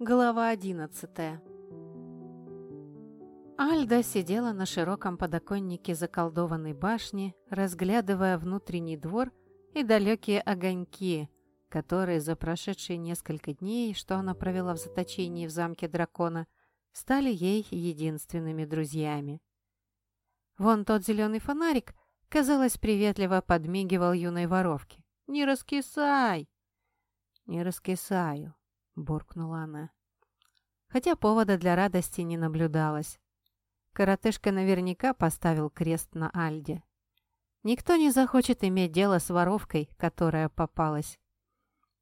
Глава одиннадцатая Альда сидела на широком подоконнике заколдованной башни, разглядывая внутренний двор и далекие огоньки, которые за прошедшие несколько дней, что она провела в заточении в замке дракона, стали ей единственными друзьями. Вон тот зеленый фонарик, казалось, приветливо подмигивал юной воровке. «Не раскисай!» «Не раскисаю», — буркнула она. Хотя повода для радости не наблюдалось. Коротышка наверняка поставил крест на Альде. Никто не захочет иметь дело с воровкой, которая попалась.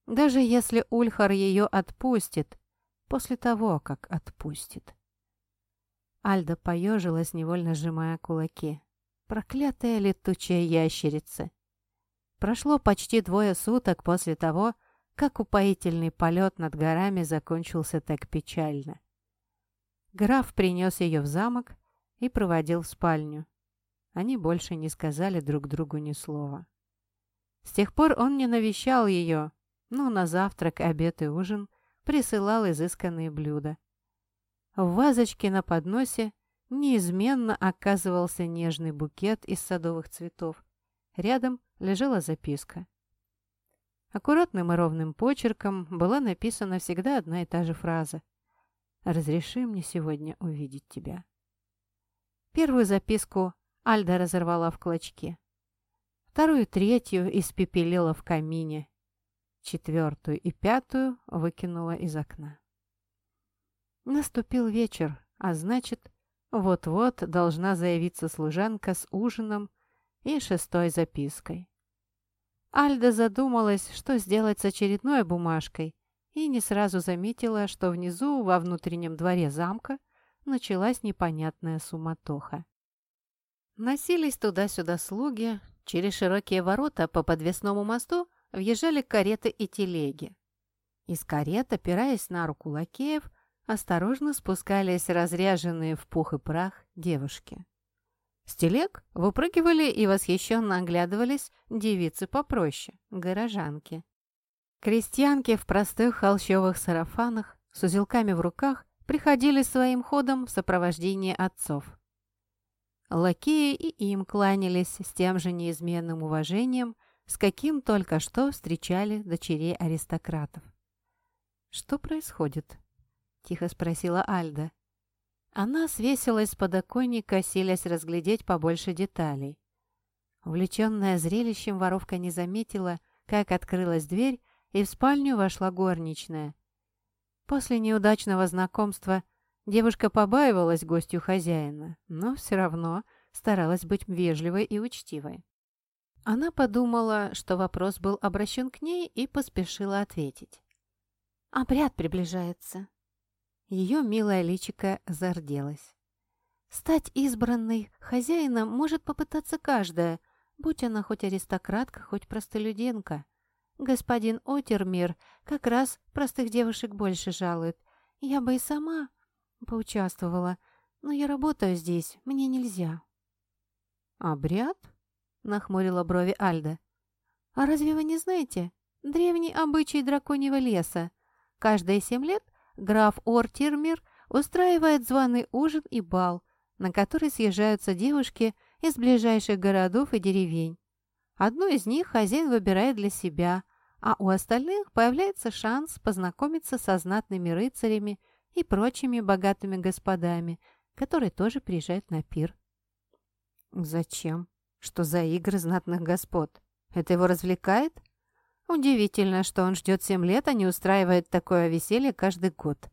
Даже если Ульхар ее отпустит, после того, как отпустит. Альда поежилась, невольно сжимая кулаки. Проклятая летучая ящерица! Прошло почти двое суток после того, как упоительный полет над горами закончился так печально. Граф принес ее в замок и проводил в спальню. Они больше не сказали друг другу ни слова. С тех пор он не навещал ее, но на завтрак, обед и ужин присылал изысканные блюда. В вазочке на подносе неизменно оказывался нежный букет из садовых цветов. Рядом лежала записка. Аккуратным и ровным почерком была написана всегда одна и та же фраза. «Разреши мне сегодня увидеть тебя». Первую записку Альда разорвала в клочки. Вторую, третью испепелила в камине. Четвертую и пятую выкинула из окна. Наступил вечер, а значит, вот-вот должна заявиться служанка с ужином и шестой запиской. Альда задумалась, что сделать с очередной бумажкой, и не сразу заметила, что внизу, во внутреннем дворе замка, началась непонятная суматоха. Носились туда-сюда слуги, через широкие ворота по подвесному мосту въезжали кареты и телеги. Из карет, опираясь на руку лакеев, осторожно спускались разряженные в пух и прах девушки. С телег выпрыгивали и восхищенно оглядывались девицы попроще, горожанки. Крестьянки в простых холщовых сарафанах с узелками в руках приходили своим ходом в сопровождении отцов. Лакеи и им кланялись с тем же неизменным уважением, с каким только что встречали дочерей аристократов. «Что происходит?» — тихо спросила Альда. Она свесилась с подоконника, силясь разглядеть побольше деталей. Увлеченная зрелищем, воровка не заметила, как открылась дверь, и в спальню вошла горничная. После неудачного знакомства девушка побаивалась гостью хозяина, но все равно старалась быть вежливой и учтивой. Она подумала, что вопрос был обращен к ней, и поспешила ответить. «Обряд приближается. Ее милая личико зарделась. Стать избранной хозяином может попытаться каждая, будь она хоть аристократка, хоть простолюдинка. Господин Отермир как раз простых девушек больше жалует. Я бы и сама поучаствовала, но я работаю здесь, мне нельзя. «Обряд?» — нахмурила брови Альда. «А разве вы не знаете? Древний обычай драконьего леса. Каждые семь лет граф Ортирмир устраивает званый ужин и бал, на который съезжаются девушки из ближайших городов и деревень. Одну из них хозяин выбирает для себя, а у остальных появляется шанс познакомиться со знатными рыцарями и прочими богатыми господами, которые тоже приезжают на пир. Зачем? Что за игры знатных господ? Это его развлекает? Удивительно, что он ждет семь лет, а не устраивает такое веселье каждый год.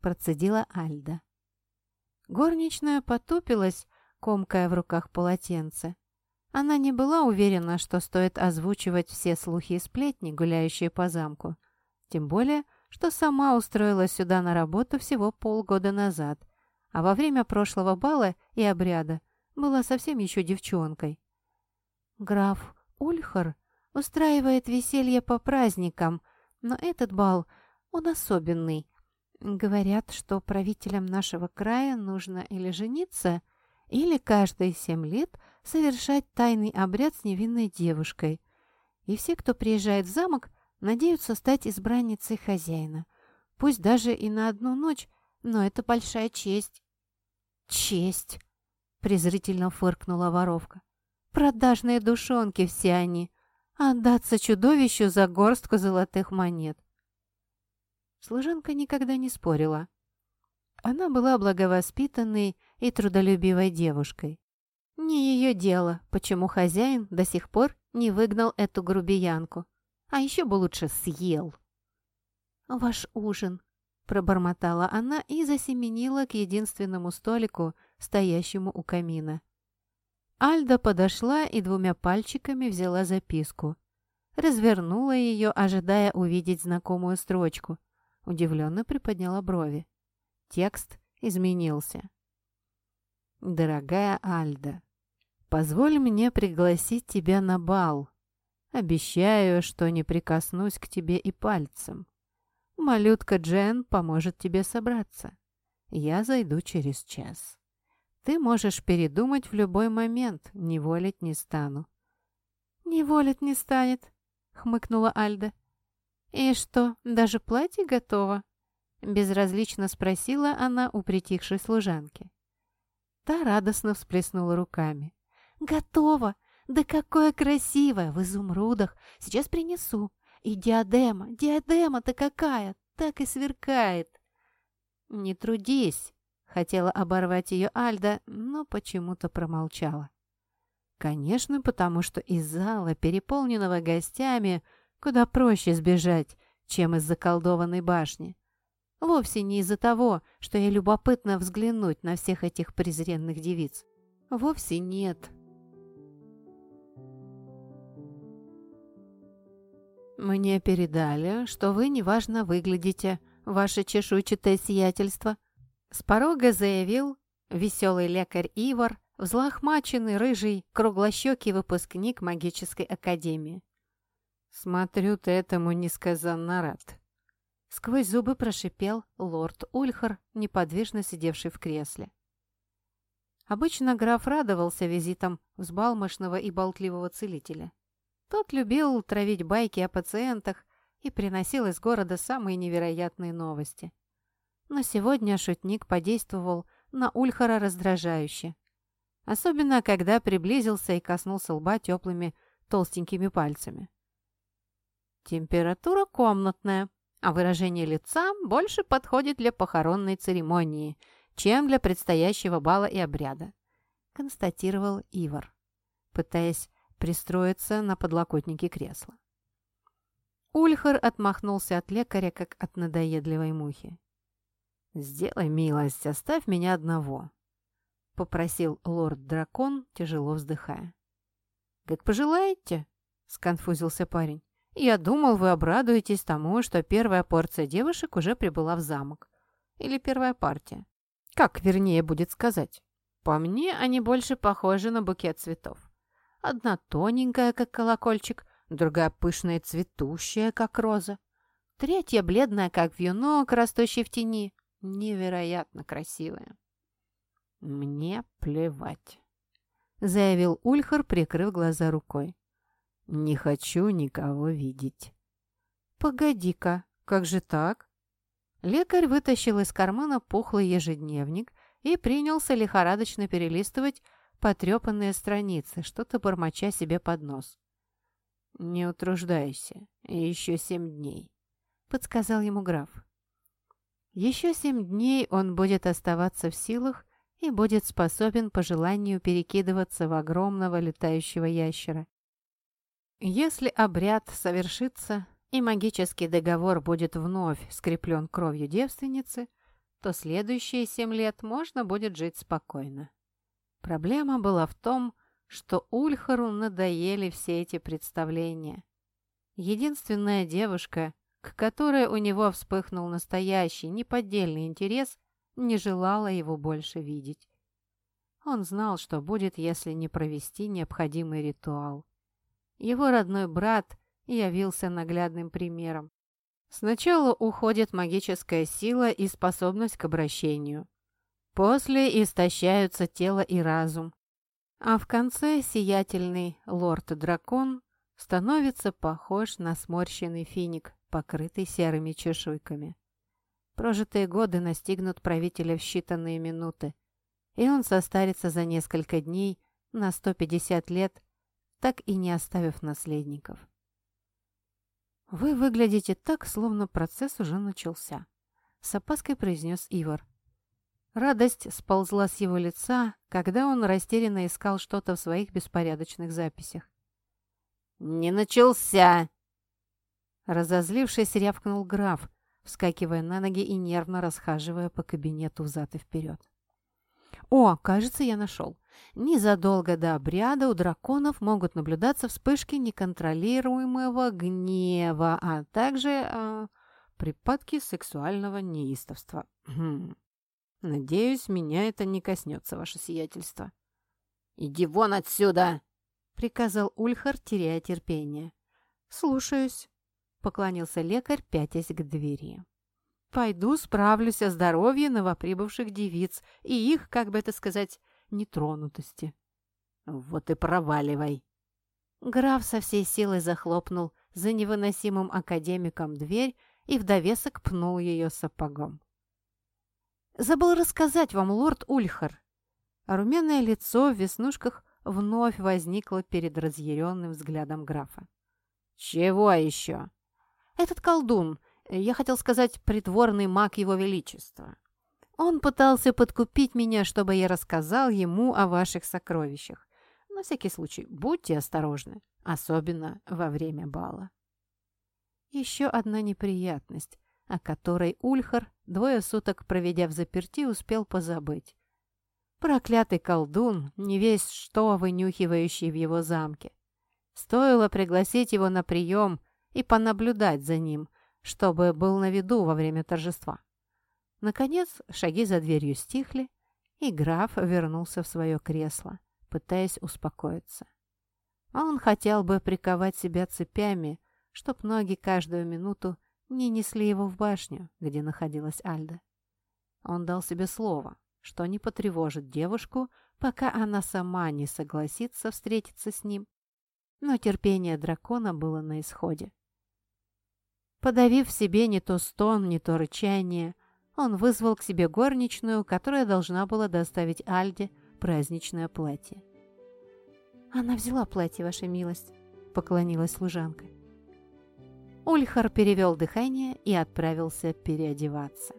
Процедила Альда. Горничная потупилась, комкая в руках полотенце. Она не была уверена, что стоит озвучивать все слухи и сплетни, гуляющие по замку. Тем более, что сама устроилась сюда на работу всего полгода назад, а во время прошлого бала и обряда была совсем еще девчонкой. Граф Ульхар устраивает веселье по праздникам, но этот бал, он особенный. Говорят, что правителям нашего края нужно или жениться, или каждые семь лет совершать тайный обряд с невинной девушкой. И все, кто приезжает в замок, надеются стать избранницей хозяина. Пусть даже и на одну ночь, но это большая честь». «Честь!» — презрительно фыркнула воровка. «Продажные душонки все они. Отдаться чудовищу за горстку золотых монет». Служанка никогда не спорила. Она была благовоспитанной и трудолюбивой девушкой. Не ее дело, почему хозяин до сих пор не выгнал эту грубиянку, а еще бы лучше съел. «Ваш ужин», — пробормотала она и засеменила к единственному столику, стоящему у камина. Альда подошла и двумя пальчиками взяла записку. Развернула ее, ожидая увидеть знакомую строчку. Удивленно приподняла брови. Текст изменился. «Дорогая Альда, позволь мне пригласить тебя на бал. Обещаю, что не прикоснусь к тебе и пальцем. Малютка Джен поможет тебе собраться. Я зайду через час. Ты можешь передумать в любой момент, не волить не стану». «Не волить не станет», — хмыкнула Альда. «И что, даже платье готово?» Безразлично спросила она у притихшей служанки. Та радостно всплеснула руками. «Готово! Да какое красивое! В изумрудах! Сейчас принесу! И диадема! Диадема-то какая! Так и сверкает!» «Не трудись!» — хотела оборвать ее Альда, но почему-то промолчала. Конечно, потому что из зала, переполненного гостями, куда проще сбежать, чем из заколдованной башни. Вовсе не из-за того, что я любопытно взглянуть на всех этих презренных девиц. Вовсе нет. «Мне передали, что вы неважно выглядите, ваше чешуйчатое сиятельство», с порога заявил веселый лекарь Ивар, взлохмаченный, рыжий, круглощекий выпускник магической академии. «Смотрю, ты этому несказанно рад», Сквозь зубы прошипел лорд Ульхар, неподвижно сидевший в кресле. Обычно граф радовался визитам взбалмошного и болтливого целителя. Тот любил травить байки о пациентах и приносил из города самые невероятные новости. Но сегодня шутник подействовал на Ульхара раздражающе. Особенно, когда приблизился и коснулся лба теплыми толстенькими пальцами. «Температура комнатная», а выражение лица больше подходит для похоронной церемонии, чем для предстоящего бала и обряда», — констатировал Ивар, пытаясь пристроиться на подлокотнике кресла. Ульхар отмахнулся от лекаря, как от надоедливой мухи. «Сделай милость, оставь меня одного», — попросил лорд-дракон, тяжело вздыхая. «Как пожелаете», — сконфузился парень. Я думал, вы обрадуетесь тому, что первая порция девушек уже прибыла в замок. Или первая партия. Как вернее будет сказать. По мне, они больше похожи на букет цветов. Одна тоненькая, как колокольчик, другая пышная цветущая, как роза. Третья бледная, как вьюнок, растущий в тени. Невероятно красивая. «Мне плевать», — заявил Ульхар, прикрыв глаза рукой. Не хочу никого видеть. Погоди-ка, как же так? Лекарь вытащил из кармана пухлый ежедневник и принялся лихорадочно перелистывать потрепанные страницы, что-то бормоча себе под нос. «Не утруждайся, еще семь дней», — подсказал ему граф. Еще семь дней он будет оставаться в силах и будет способен по желанию перекидываться в огромного летающего ящера. Если обряд совершится и магический договор будет вновь скреплен кровью девственницы, то следующие семь лет можно будет жить спокойно. Проблема была в том, что Ульхару надоели все эти представления. Единственная девушка, к которой у него вспыхнул настоящий, неподдельный интерес, не желала его больше видеть. Он знал, что будет, если не провести необходимый ритуал. Его родной брат явился наглядным примером. Сначала уходит магическая сила и способность к обращению. После истощаются тело и разум. А в конце сиятельный лорд-дракон становится похож на сморщенный финик, покрытый серыми чешуйками. Прожитые годы настигнут правителя в считанные минуты, и он состарится за несколько дней на 150 лет, так и не оставив наследников. «Вы выглядите так, словно процесс уже начался», — с опаской произнес Ивар. Радость сползла с его лица, когда он растерянно искал что-то в своих беспорядочных записях. «Не начался!» Разозлившись, рявкнул граф, вскакивая на ноги и нервно расхаживая по кабинету взад и вперед. «О, кажется, я нашел. Незадолго до обряда у драконов могут наблюдаться вспышки неконтролируемого гнева, а также э, припадки сексуального неистовства. Хм. Надеюсь, меня это не коснется, ваше сиятельство». «Иди вон отсюда!» — приказал Ульхар, теряя терпение. «Слушаюсь», — поклонился лекарь, пятясь к двери. Пойду справлюсь о здоровье новоприбывших девиц и их, как бы это сказать, нетронутости. Вот и проваливай. Граф со всей силой захлопнул за невыносимым академиком дверь и в довесок пнул ее сапогом. «Забыл рассказать вам, лорд Ульхар!» Румяное лицо в веснушках вновь возникло перед разъяренным взглядом графа. «Чего еще?» «Этот колдун я хотел сказать, притворный маг его величества. Он пытался подкупить меня, чтобы я рассказал ему о ваших сокровищах. На всякий случай, будьте осторожны, особенно во время бала. Еще одна неприятность, о которой Ульхар, двое суток проведя в заперти, успел позабыть. Проклятый колдун, не весь что вынюхивающий в его замке. Стоило пригласить его на прием и понаблюдать за ним, чтобы был на виду во время торжества. Наконец, шаги за дверью стихли, и граф вернулся в свое кресло, пытаясь успокоиться. Он хотел бы приковать себя цепями, чтоб ноги каждую минуту не несли его в башню, где находилась Альда. Он дал себе слово, что не потревожит девушку, пока она сама не согласится встретиться с ним. Но терпение дракона было на исходе. Подавив в себе не то стон, не то рычание, он вызвал к себе горничную, которая должна была доставить Альде праздничное платье. «Она взяла платье, ваша милость», — поклонилась служанка. Ульхар перевел дыхание и отправился переодеваться.